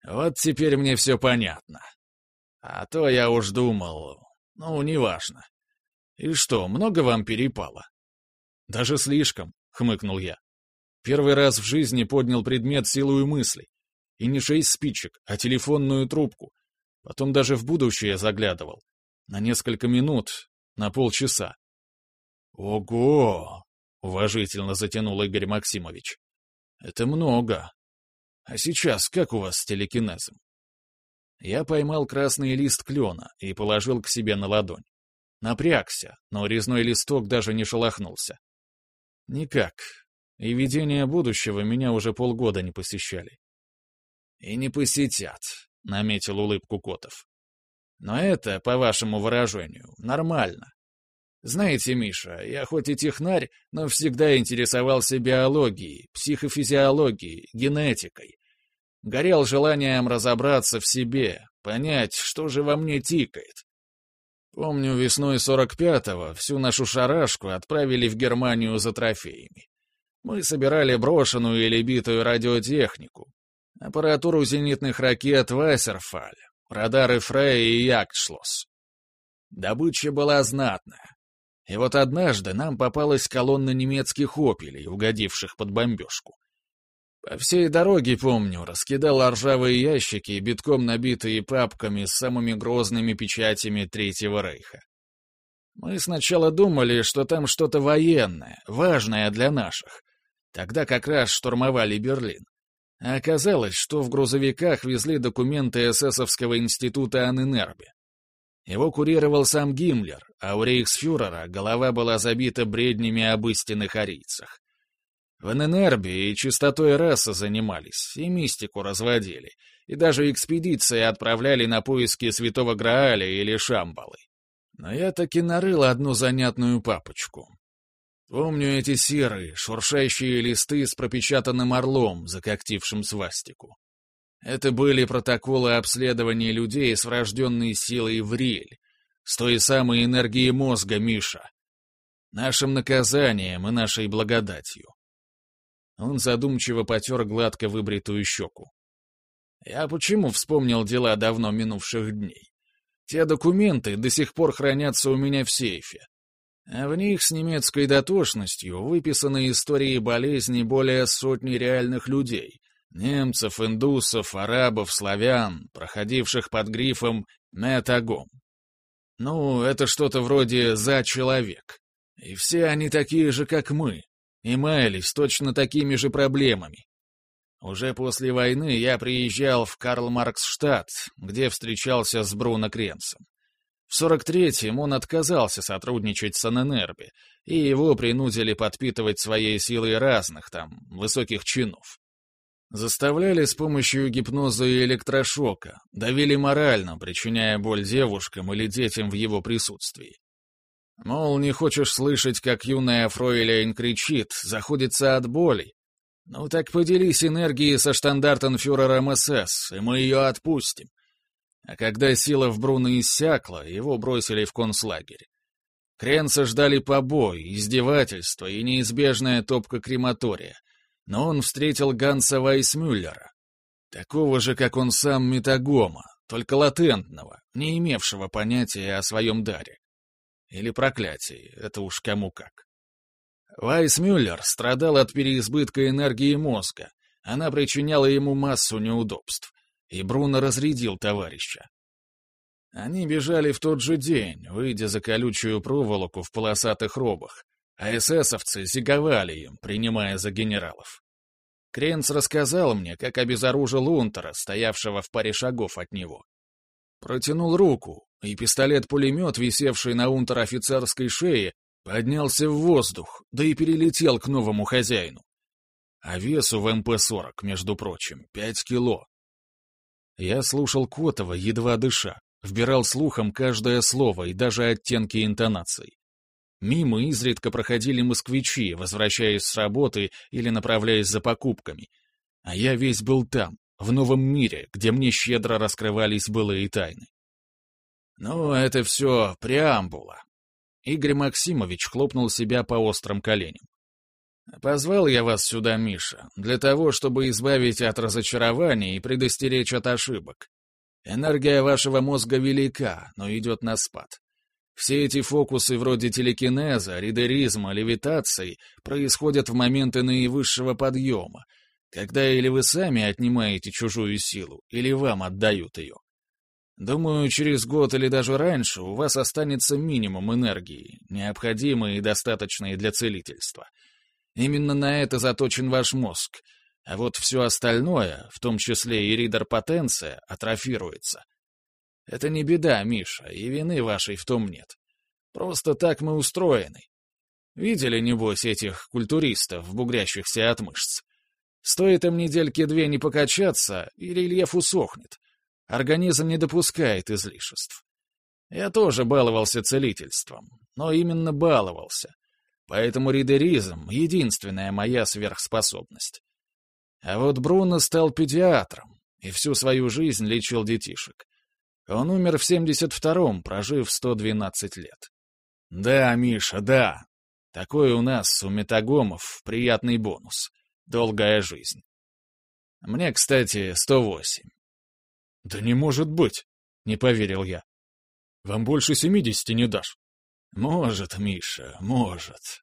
«Вот теперь мне все понятно. А то я уж думал... Ну, неважно. И что, много вам перепало?» «Даже слишком», — хмыкнул я. Первый раз в жизни поднял предмет силой мысли. И не шесть спичек, а телефонную трубку. Потом даже в будущее заглядывал. На несколько минут, на полчаса. «Ого!» — уважительно затянул Игорь Максимович. «Это много. А сейчас как у вас с телекинезом?» Я поймал красный лист клена и положил к себе на ладонь. Напрягся, но резной листок даже не шелохнулся. Никак. И видения будущего меня уже полгода не посещали. «И не посетят», — наметил улыбку Котов. «Но это, по вашему выражению, нормально. Знаете, Миша, я хоть и технарь, но всегда интересовался биологией, психофизиологией, генетикой. Горел желанием разобраться в себе, понять, что же во мне тикает. Помню, весной 45-го всю нашу шарашку отправили в Германию за трофеями. Мы собирали брошенную или битую радиотехнику, аппаратуру зенитных ракет «Вассерфаль», радары Фрей и Яктшлосс. Добыча была знатная. И вот однажды нам попалась колонна немецких «Опелей», угодивших под бомбежку. По всей дороге, помню, раскидал ржавые ящики, битком набитые папками с самыми грозными печатями Третьего Рейха. Мы сначала думали, что там что-то военное, важное для наших. Тогда как раз штурмовали Берлин. Оказалось, что в грузовиках везли документы эсэсовского института Анненербе. Его курировал сам Гиммлер, а у рейхсфюрера голова была забита бреднями об истинных арийцах. В Ненербе и чистотой расы занимались, и мистику разводили, и даже экспедиции отправляли на поиски Святого Грааля или Шамбалы. Но я таки нарыл одну занятную папочку. Помню эти серые, шуршащие листы с пропечатанным орлом, закоктившим свастику. Это были протоколы обследования людей с врожденной силой в рель, с той самой энергией мозга, Миша. Нашим наказанием и нашей благодатью. Он задумчиво потер гладко выбритую щеку. Я почему вспомнил дела давно минувших дней? Те документы до сих пор хранятся у меня в сейфе. А в них с немецкой дотошностью выписаны истории болезни более сотни реальных людей. Немцев, индусов, арабов, славян, проходивших под грифом «метагом». Ну, это что-то вроде «за человек». И все они такие же, как мы, и маялись точно такими же проблемами. Уже после войны я приезжал в Карл-Марксштадт, где встречался с Бруно Кренцем. В 43-м он отказался сотрудничать с ННРБ, и его принудили подпитывать своей силой разных там, высоких чинов. Заставляли с помощью гипноза и электрошока, давили морально, причиняя боль девушкам или детям в его присутствии. Мол, не хочешь слышать, как юная фройлейн кричит, заходится от боли? Ну так поделись энергией со штандартенфюрером СС, и мы ее отпустим. А когда сила в Бруно иссякла, его бросили в концлагерь. Кренца ждали побои, издевательства и неизбежная топка крематория. Но он встретил Ганса Вайсмюллера. Такого же, как он сам Метагома, только латентного, не имевшего понятия о своем даре. Или проклятии, это уж кому как. Вайсмюллер страдал от переизбытка энергии мозга, она причиняла ему массу неудобств, и Бруно разрядил товарища. Они бежали в тот же день, выйдя за колючую проволоку в полосатых робах, а эсэсовцы зиговали им, принимая за генералов. Кренц рассказал мне, как обезоружил Унтера, стоявшего в паре шагов от него. Протянул руку, и пистолет-пулемет, висевший на унтер-офицерской шее, поднялся в воздух, да и перелетел к новому хозяину. А весу в МП-40, между прочим, пять кило. Я слушал Котова, едва дыша, вбирал слухом каждое слово и даже оттенки интонаций. Мимо изредка проходили москвичи, возвращаясь с работы или направляясь за покупками. А я весь был там, в новом мире, где мне щедро раскрывались былые тайны. Ну, это все преамбула. Игорь Максимович хлопнул себя по острым коленям. Позвал я вас сюда, Миша, для того, чтобы избавить от разочарования и предостеречь от ошибок. Энергия вашего мозга велика, но идет на спад. Все эти фокусы вроде телекинеза, ридеризма, левитации происходят в моменты наивысшего подъема, когда или вы сами отнимаете чужую силу, или вам отдают ее. Думаю, через год или даже раньше у вас останется минимум энергии, необходимой и достаточной для целительства. Именно на это заточен ваш мозг, а вот все остальное, в том числе и ридер-потенция, атрофируется. Это не беда, Миша, и вины вашей в том нет. Просто так мы устроены. Видели, небось, этих культуристов, бугрящихся от мышц? Стоит им недельки-две не покачаться, и рельеф усохнет. Организм не допускает излишеств. Я тоже баловался целительством, но именно баловался. Поэтому ридеризм — единственная моя сверхспособность. А вот Бруно стал педиатром и всю свою жизнь лечил детишек. Он умер в 72-м, прожив 112 лет. Да, Миша, да. Такой у нас, у метагомов, приятный бонус. Долгая жизнь. Мне, кстати, 108. Да не может быть, не поверил я. Вам больше 70 не дашь. Может, Миша, может.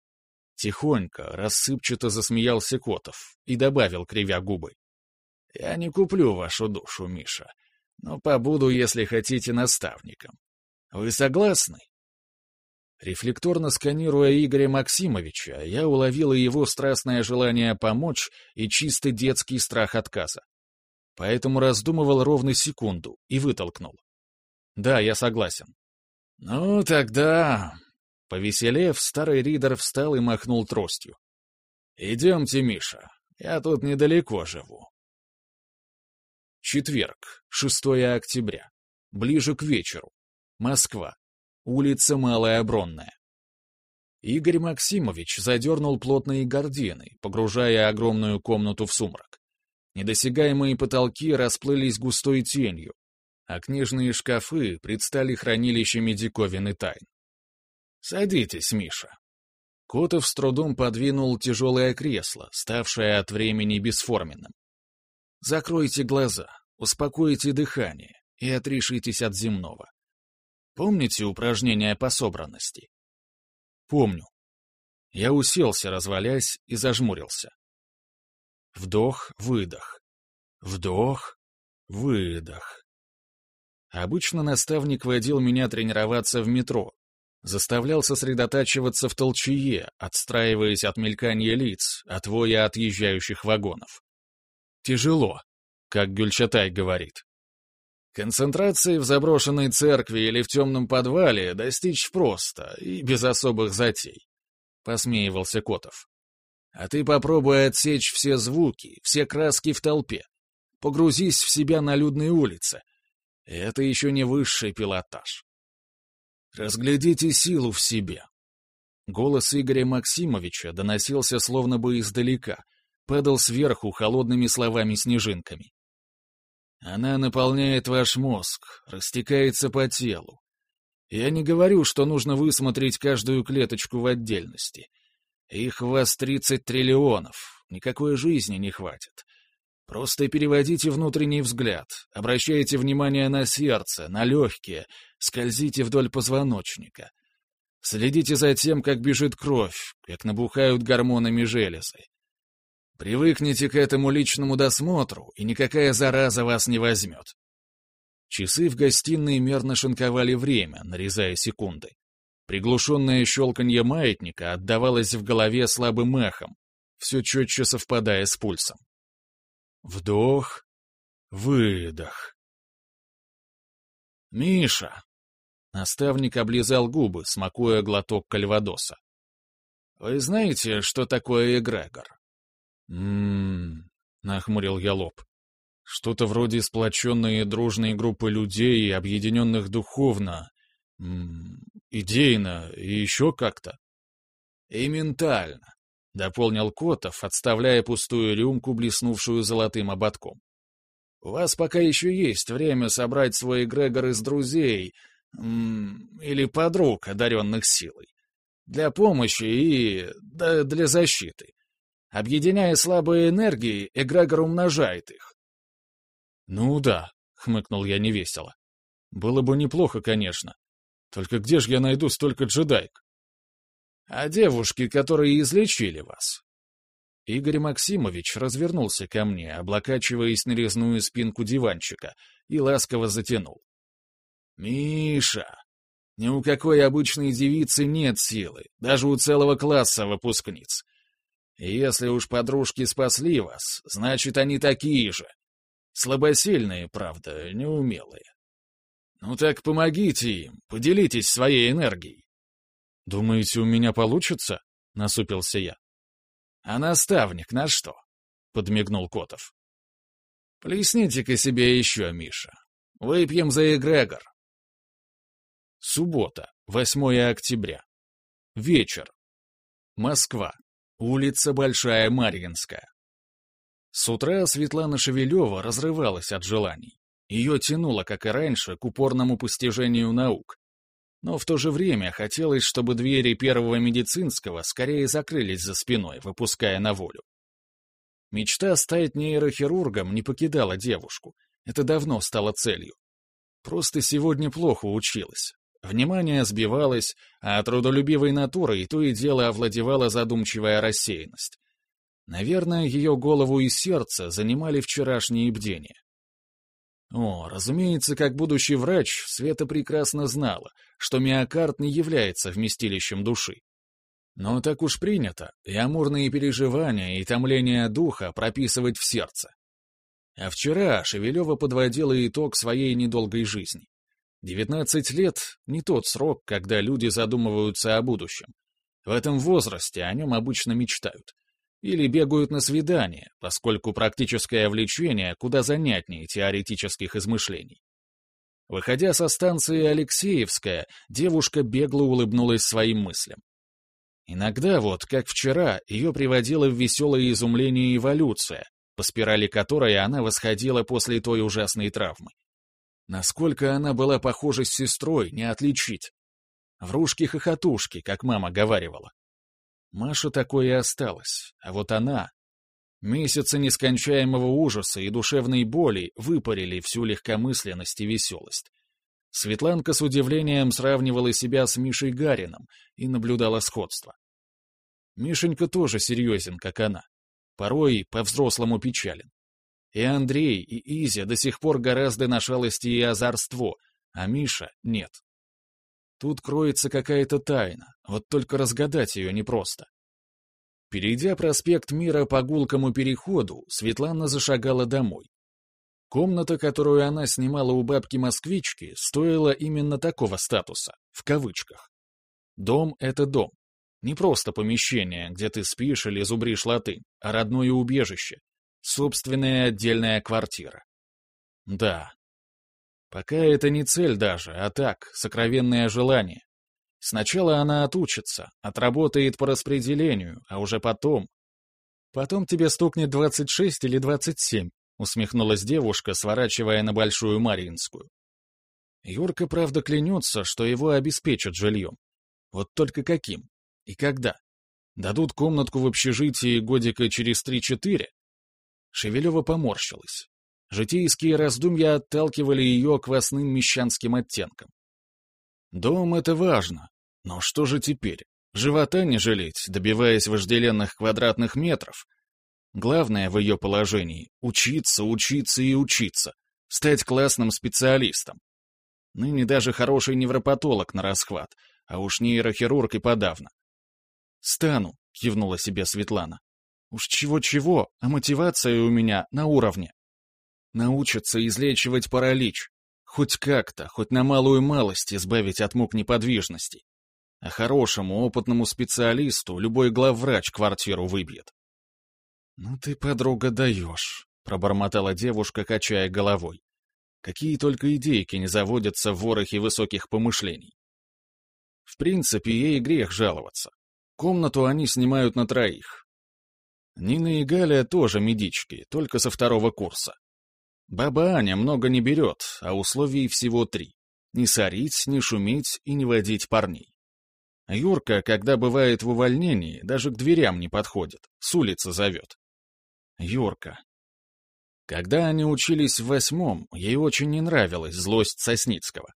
Тихонько, рассыпчато засмеялся Котов и добавил, кривя губы. Я не куплю вашу душу, Миша, но побуду, если хотите, наставником. Вы согласны? Рефлекторно сканируя Игоря Максимовича, я уловила его страстное желание помочь и чисто детский страх отказа. Поэтому раздумывал ровно секунду и вытолкнул. Да, я согласен. Ну, тогда... Повеселев, старый ридер встал и махнул тростью. «Идемте, Миша, я тут недалеко живу». Четверг, 6 октября. Ближе к вечеру. Москва. Улица Малая Бронная. Игорь Максимович задернул плотные гардины, погружая огромную комнату в сумрак. Недосягаемые потолки расплылись густой тенью, а книжные шкафы предстали хранилищами диковин и тайн. «Садитесь, Миша». Котов с трудом подвинул тяжелое кресло, ставшее от времени бесформенным. Закройте глаза, успокойте дыхание и отрешитесь от земного. Помните упражнение по собранности? Помню. Я уселся, развалясь, и зажмурился. Вдох-выдох. Вдох-выдох. Обычно наставник водил меня тренироваться в метро, заставлял сосредотачиваться в толчее, отстраиваясь от мелькания лиц, от воя отъезжающих вагонов. Тяжело, как Гюльчатай говорит. Концентрации в заброшенной церкви или в темном подвале достичь просто и без особых затей. Посмеивался Котов. А ты попробуй отсечь все звуки, все краски в толпе. Погрузись в себя на людной улице. Это еще не высший пилотаж. Разглядите силу в себе. Голос Игоря Максимовича доносился словно бы издалека — падал сверху холодными словами-снежинками. Она наполняет ваш мозг, растекается по телу. Я не говорю, что нужно высмотреть каждую клеточку в отдельности. Их в вас 30 триллионов, никакой жизни не хватит. Просто переводите внутренний взгляд, обращайте внимание на сердце, на легкие, скользите вдоль позвоночника. Следите за тем, как бежит кровь, как набухают гормонами железы. Привыкните к этому личному досмотру, и никакая зараза вас не возьмет. Часы в гостиной мерно шинковали время, нарезая секунды. Приглушенное щелканье маятника отдавалось в голове слабым эхом, все четче совпадая с пульсом. Вдох, выдох. «Миша!» Наставник облизал губы, смакуя глоток кальвадоса. «Вы знаете, что такое эгрегор?» «М-м-м», нахмурил я лоб. Что-то вроде сплоченной и дружной группы людей, объединенных духовно, идейно и еще как-то. И ментально, — дополнил Котов, отставляя пустую рюмку, блеснувшую золотым ободком. У вас пока еще есть время собрать свой эгрегор из друзей или подруг, одаренных силой. Для помощи и да, для защиты. Объединяя слабые энергии, эгрегор умножает их. «Ну да», — хмыкнул я невесело. «Было бы неплохо, конечно. Только где же я найду столько джедаек?» «А девушки, которые излечили вас?» Игорь Максимович развернулся ко мне, облокачиваясь на резную спинку диванчика, и ласково затянул. «Миша, ни у какой обычной девицы нет силы, даже у целого класса выпускниц. Если уж подружки спасли вас, значит, они такие же. Слабосильные, правда, неумелые. Ну так помогите им, поделитесь своей энергией. «Думаете, у меня получится?» — насупился я. «А наставник на что?» — подмигнул Котов. «Плесните-ка себе еще, Миша. Выпьем за эгрегор». Суббота, 8 октября. Вечер. Москва. Улица Большая Марьинская. С утра Светлана Шевелева разрывалась от желаний. Ее тянуло, как и раньше, к упорному постижению наук. Но в то же время хотелось, чтобы двери первого медицинского скорее закрылись за спиной, выпуская на волю. Мечта стать нейрохирургом не покидала девушку. Это давно стало целью. Просто сегодня плохо училась. Внимание сбивалось, а трудолюбивой натурой то и дело овладевала задумчивая рассеянность. Наверное, ее голову и сердце занимали вчерашние бдения. О, разумеется, как будущий врач, Света прекрасно знала, что миокард не является вместилищем души. Но так уж принято, и амурные переживания и томление духа прописывать в сердце. А вчера Шевелева подводила итог своей недолгой жизни. 19 лет — не тот срок, когда люди задумываются о будущем. В этом возрасте о нем обычно мечтают. Или бегают на свидание, поскольку практическое влечение куда занятнее теоретических измышлений. Выходя со станции Алексеевская, девушка бегло улыбнулась своим мыслям. Иногда, вот как вчера, ее приводила в веселое изумление эволюция, по спирали которой она восходила после той ужасной травмы. Насколько она была похожа с сестрой, не отличить. Врушки-хохотушки, как мама говаривала. Маша такое и осталась, а вот она... Месяцы нескончаемого ужаса и душевной боли выпарили всю легкомысленность и веселость. Светланка с удивлением сравнивала себя с Мишей Гарином и наблюдала сходство. Мишенька тоже серьезен, как она. Порой по-взрослому печален. И Андрей, и Изя до сих пор гораздо на шалости и озорство, а Миша — нет. Тут кроется какая-то тайна, вот только разгадать ее непросто. Перейдя проспект Мира по гулкому переходу, Светлана зашагала домой. Комната, которую она снимала у бабки-москвички, стоила именно такого статуса, в кавычках. Дом — это дом. Не просто помещение, где ты спишь или зубришь латынь, а родное убежище. Собственная отдельная квартира. Да, Пока это не цель даже, а так, сокровенное желание. Сначала она отучится, отработает по распределению, а уже потом... Потом тебе стукнет 26 или 27, усмехнулась девушка, сворачивая на Большую Маринскую. Юрка, правда, клянется, что его обеспечат жильем. Вот только каким? И когда? Дадут комнатку в общежитии годика через 3-4? Шевелева поморщилась. Житейские раздумья отталкивали ее квасным мещанским оттенком. Дом — это важно. Но что же теперь? Живота не жалеть, добиваясь вожделенных квадратных метров? Главное в ее положении — учиться, учиться и учиться, стать классным специалистом. Ныне даже хороший невропатолог на расхват, а уж нейрохирург и подавно. «Стану», — кивнула себе Светлана. «Уж чего-чего, а мотивация у меня на уровне». Научатся излечивать паралич. Хоть как-то, хоть на малую малость избавить от мук неподвижности. А хорошему, опытному специалисту любой главврач квартиру выбьет. «Ну ты, подруга, даешь», — пробормотала девушка, качая головой. Какие только идейки не заводятся в ворохе высоких помышлений. В принципе, ей грех жаловаться. Комнату они снимают на троих. Нина и Галя тоже медички, только со второго курса. Баба Аня много не берет, а условий всего три. Не сорить, не шуметь и не водить парней. Юрка, когда бывает в увольнении, даже к дверям не подходит, с улицы зовет. Юрка. Когда они учились в восьмом, ей очень не нравилась злость Сосницкого.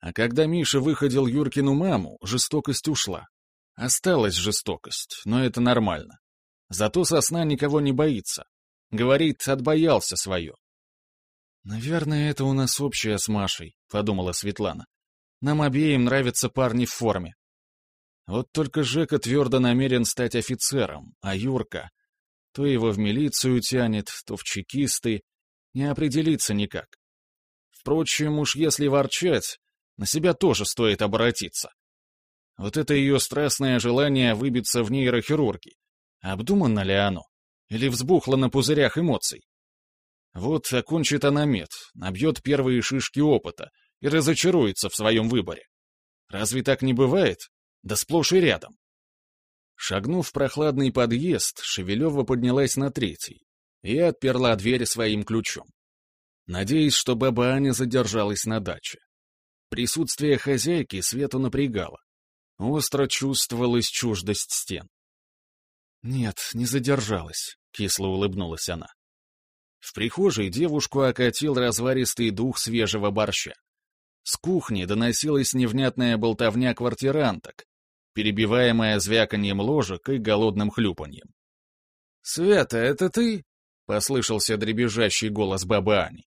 А когда Миша выходил Юркину маму, жестокость ушла. Осталась жестокость, но это нормально. Зато сосна никого не боится. Говорит, отбоялся свое. «Наверное, это у нас общее с Машей», — подумала Светлана. «Нам обеим нравятся парни в форме. Вот только Жека твердо намерен стать офицером, а Юрка... То его в милицию тянет, то в чекисты. Не определиться никак. Впрочем, уж если ворчать, на себя тоже стоит обратиться. Вот это ее страстное желание выбиться в нейрохирурги. Обдуманно ли оно? Или взбухло на пузырях эмоций? Вот окончит она мед, набьет первые шишки опыта и разочаруется в своем выборе. Разве так не бывает? Да сплошь и рядом. Шагнув в прохладный подъезд, Шевелева поднялась на третий и отперла дверь своим ключом. Надеясь, что баба Аня задержалась на даче. Присутствие хозяйки Свету напрягало. Остро чувствовалась чуждость стен. «Нет, не задержалась», — кисло улыбнулась она. В прихожей девушку окатил разваристый дух свежего борща. С кухни доносилась невнятная болтовня квартиранток, перебиваемая звяканьем ложек и голодным хлюпаньем. «Света, это ты?» — послышался дребезжащий голос бабы Ани.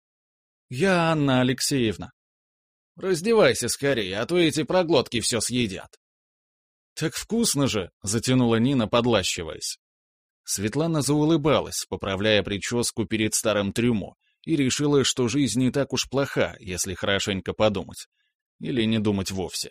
«Я Анна Алексеевна». «Раздевайся скорее, а то эти проглотки все съедят». «Так вкусно же!» — затянула Нина, подлащиваясь. Светлана заулыбалась, поправляя прическу перед старым трюмо, и решила, что жизнь не так уж плоха, если хорошенько подумать. Или не думать вовсе.